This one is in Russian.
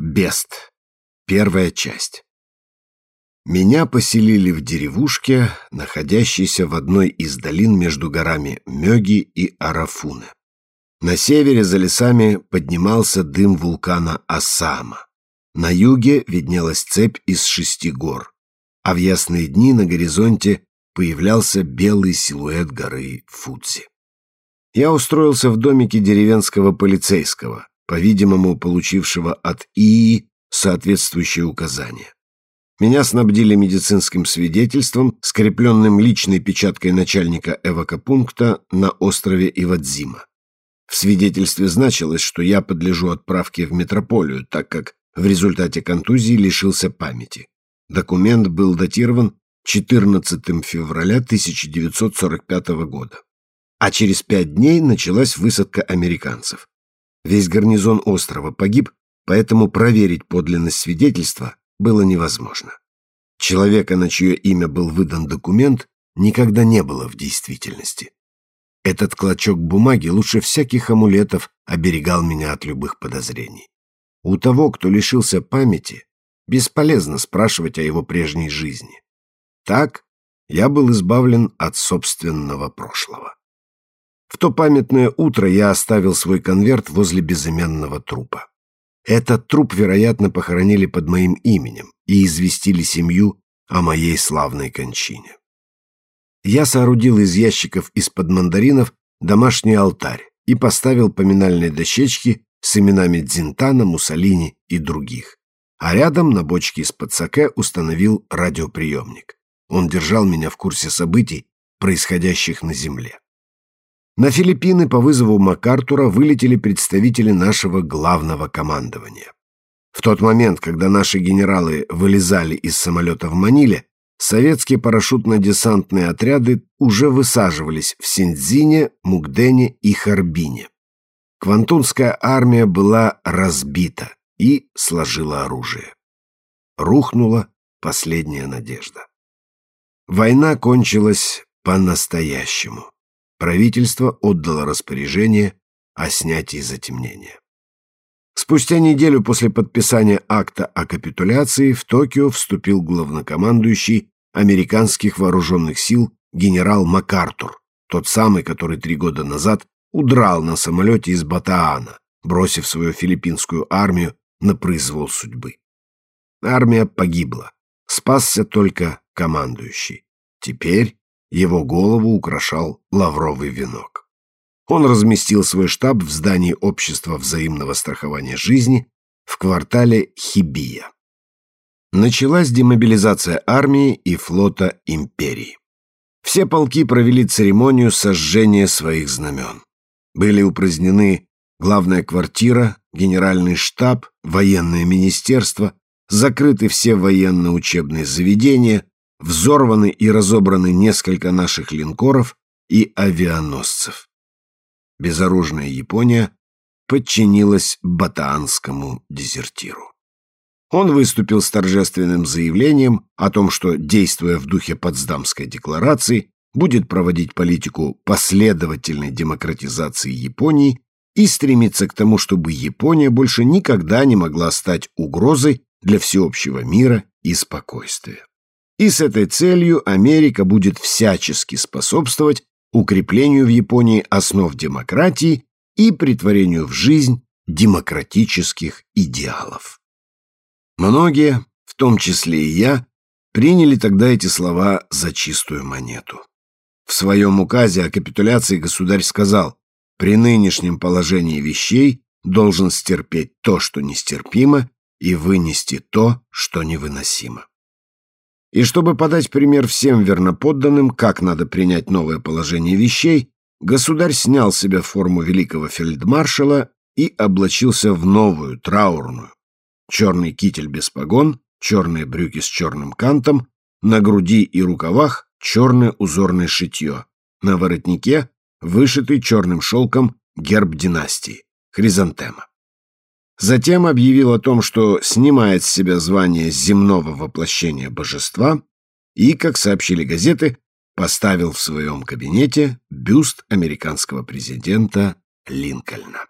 Бест. Первая часть. Меня поселили в деревушке, находящейся в одной из долин между горами Мёги и Арафуны. На севере за лесами поднимался дым вулкана Асама. На юге виднелась цепь из шести гор, а в ясные дни на горизонте появлялся белый силуэт горы Фудзи. Я устроился в домике деревенского полицейского, по-видимому, получившего от ИИ соответствующее указание. Меня снабдили медицинским свидетельством, скрепленным личной печаткой начальника эвакопункта на острове Ивадзима. В свидетельстве значилось, что я подлежу отправке в метрополию, так как в результате контузии лишился памяти. Документ был датирован 14 февраля 1945 года. А через пять дней началась высадка американцев. Весь гарнизон острова погиб, поэтому проверить подлинность свидетельства было невозможно. Человека, на чье имя был выдан документ, никогда не было в действительности. Этот клочок бумаги лучше всяких амулетов оберегал меня от любых подозрений. У того, кто лишился памяти, бесполезно спрашивать о его прежней жизни. Так я был избавлен от собственного прошлого. В то памятное утро я оставил свой конверт возле безымянного трупа. Этот труп, вероятно, похоронили под моим именем и известили семью о моей славной кончине. Я соорудил из ящиков из-под мандаринов домашний алтарь и поставил поминальные дощечки с именами Дзинтана, Муссолини и других. А рядом на бочке из-под саке установил радиоприемник. Он держал меня в курсе событий, происходящих на Земле. На Филиппины по вызову МакАртура вылетели представители нашего главного командования. В тот момент, когда наши генералы вылезали из самолета в Маниле, советские парашютно-десантные отряды уже высаживались в Синдзине, Мукдене и Харбине. Квантунская армия была разбита и сложила оружие. Рухнула последняя надежда. Война кончилась по-настоящему правительство отдало распоряжение о снятии затемнения. Спустя неделю после подписания акта о капитуляции в Токио вступил главнокомандующий американских вооруженных сил генерал МакАртур, тот самый, который три года назад удрал на самолете из Батаана, бросив свою филиппинскую армию на произвол судьбы. Армия погибла, спасся только командующий. Теперь его голову украшал лавровый венок. Он разместил свой штаб в здании Общества взаимного страхования жизни в квартале Хибия. Началась демобилизация армии и флота империи. Все полки провели церемонию сожжения своих знамен. Были упразднены главная квартира, генеральный штаб, военное министерство, закрыты все военно-учебные заведения, взорваны и разобраны несколько наших линкоров и авианосцев. Безоружная Япония подчинилась батаанскому дезертиру. Он выступил с торжественным заявлением о том, что, действуя в духе Потсдамской декларации, будет проводить политику последовательной демократизации Японии и стремиться к тому, чтобы Япония больше никогда не могла стать угрозой для всеобщего мира и спокойствия. И с этой целью Америка будет всячески способствовать укреплению в Японии основ демократии и притворению в жизнь демократических идеалов. Многие, в том числе и я, приняли тогда эти слова за чистую монету. В своем указе о капитуляции государь сказал, при нынешнем положении вещей должен стерпеть то, что нестерпимо, и вынести то, что невыносимо. И чтобы подать пример всем верноподданным, как надо принять новое положение вещей, государь снял с себя форму великого фельдмаршала и облачился в новую, траурную. Черный китель без погон, черные брюки с черным кантом, на груди и рукавах черное узорное шитье, на воротнике вышитый черным шелком герб династии, хризантема. Затем объявил о том, что снимает с себя звание земного воплощения божества и, как сообщили газеты, поставил в своем кабинете бюст американского президента Линкольна.